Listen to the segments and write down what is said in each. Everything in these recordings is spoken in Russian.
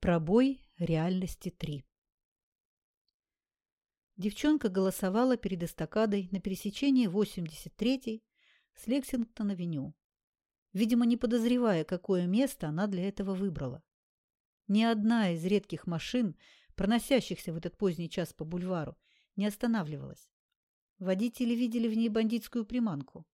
Пробой реальности 3 Девчонка голосовала перед эстакадой на пересечении 83-й с Лексингтон-авеню, видимо, не подозревая, какое место она для этого выбрала. Ни одна из редких машин, проносящихся в этот поздний час по бульвару, не останавливалась. Водители видели в ней бандитскую приманку.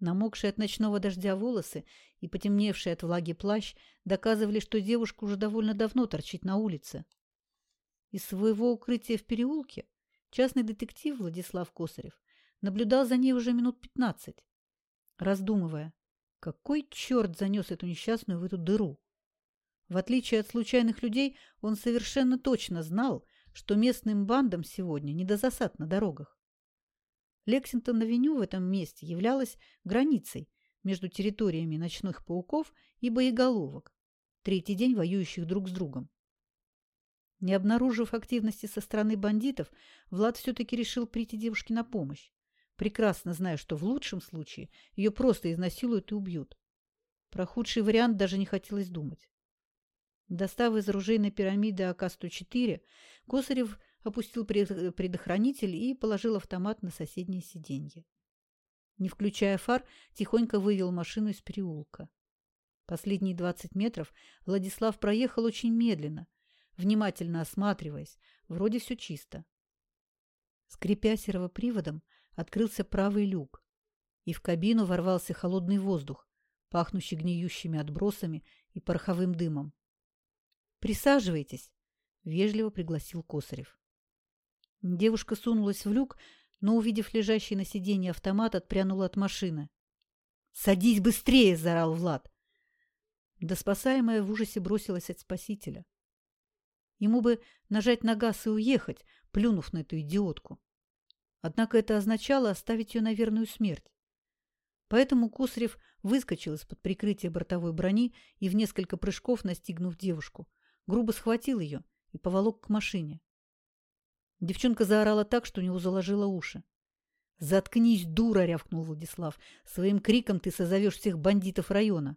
Намокшие от ночного дождя волосы и потемневший от влаги плащ доказывали, что девушка уже довольно давно торчит на улице. Из своего укрытия в переулке частный детектив Владислав Косарев наблюдал за ней уже минут пятнадцать, раздумывая, какой черт занес эту несчастную в эту дыру. В отличие от случайных людей, он совершенно точно знал, что местным бандам сегодня не до засад на дорогах. Лексингтон-авеню в этом месте являлась границей между территориями ночных пауков и боеголовок, третий день воюющих друг с другом. Не обнаружив активности со стороны бандитов, Влад все-таки решил прийти девушке на помощь, прекрасно зная, что в лучшем случае ее просто изнасилуют и убьют. Про худший вариант даже не хотелось думать. Достав из оружейной пирамиды АК-104, Косарев опустил предохранитель и положил автомат на соседнее сиденье. Не включая фар, тихонько вывел машину из переулка. Последние двадцать метров Владислав проехал очень медленно, внимательно осматриваясь, вроде все чисто. Скрипя сервоприводом, открылся правый люк, и в кабину ворвался холодный воздух, пахнущий гниющими отбросами и пороховым дымом. «Присаживайтесь», — вежливо пригласил Косарев. Девушка сунулась в люк, но, увидев лежащий на сиденье автомат, отпрянула от машины. «Садись быстрее!» – заорал Влад. Да спасаемая в ужасе бросилась от спасителя. Ему бы нажать на газ и уехать, плюнув на эту идиотку. Однако это означало оставить ее на верную смерть. Поэтому Кусарев выскочил из-под прикрытия бортовой брони и в несколько прыжков, настигнув девушку, грубо схватил ее и поволок к машине. Девчонка заорала так, что у него заложило уши. «Заткнись, дура!» — рявкнул Владислав. «Своим криком ты созовешь всех бандитов района».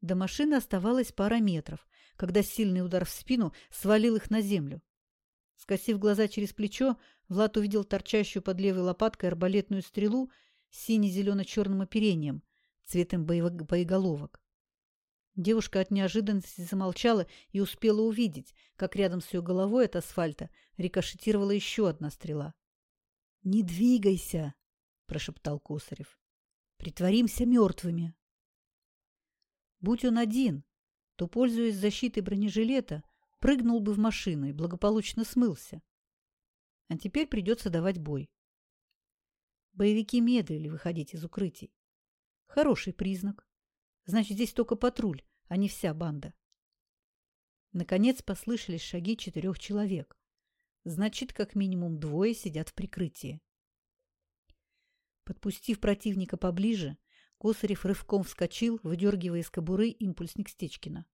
До машины оставалось пара метров, когда сильный удар в спину свалил их на землю. Скосив глаза через плечо, Влад увидел торчащую под левой лопаткой арбалетную стрелу с сине-зелено-черным оперением, цветом боеголовок. Девушка от неожиданности замолчала и успела увидеть, как рядом с ее головой от асфальта рикошетировала еще одна стрела. «Не двигайся!» – прошептал Косарев. «Притворимся мертвыми!» Будь он один, то, пользуясь защитой бронежилета, прыгнул бы в машину и благополучно смылся. А теперь придется давать бой. Боевики медлили выходить из укрытий. Хороший признак. Значит, здесь только патруль, а не вся банда. Наконец послышались шаги четырех человек. Значит, как минимум двое сидят в прикрытии. Подпустив противника поближе, Косарев рывком вскочил, выдергивая из кобуры импульсник Стечкина.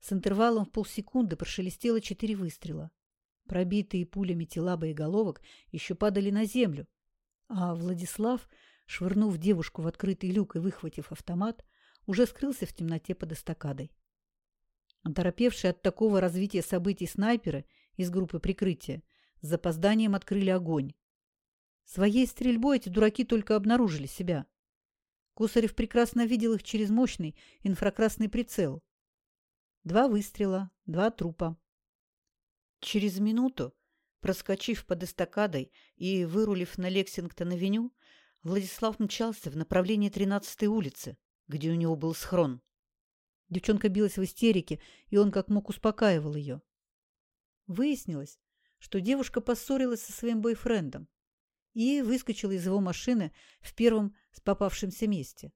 С интервалом в полсекунды прошелестело четыре выстрела. Пробитые пулями тела боеголовок еще падали на землю, а Владислав, швырнув девушку в открытый люк и выхватив автомат, уже скрылся в темноте под эстакадой. Оторопевшие от такого развития событий снайперы из группы прикрытия с запозданием открыли огонь. Своей стрельбой эти дураки только обнаружили себя. Косарев прекрасно видел их через мощный инфракрасный прицел. Два выстрела, два трупа. Через минуту, проскочив под эстакадой и вырулив на Лексингтон-авеню, Владислав мчался в направлении 13-й улицы, где у него был схрон. Девчонка билась в истерике, и он как мог успокаивал ее. Выяснилось, что девушка поссорилась со своим бойфрендом и выскочила из его машины в первом попавшемся месте.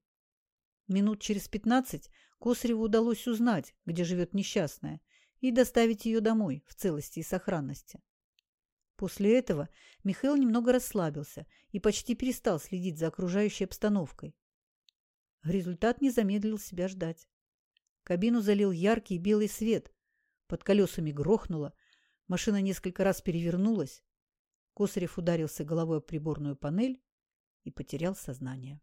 Минут через пятнадцать Косареву удалось узнать, где живет несчастная, и доставить ее домой в целости и сохранности. После этого Михаил немного расслабился и почти перестал следить за окружающей обстановкой. Результат не замедлил себя ждать. Кабину залил яркий белый свет. Под колесами грохнуло. Машина несколько раз перевернулась. Косарев ударился головой об приборную панель и потерял сознание.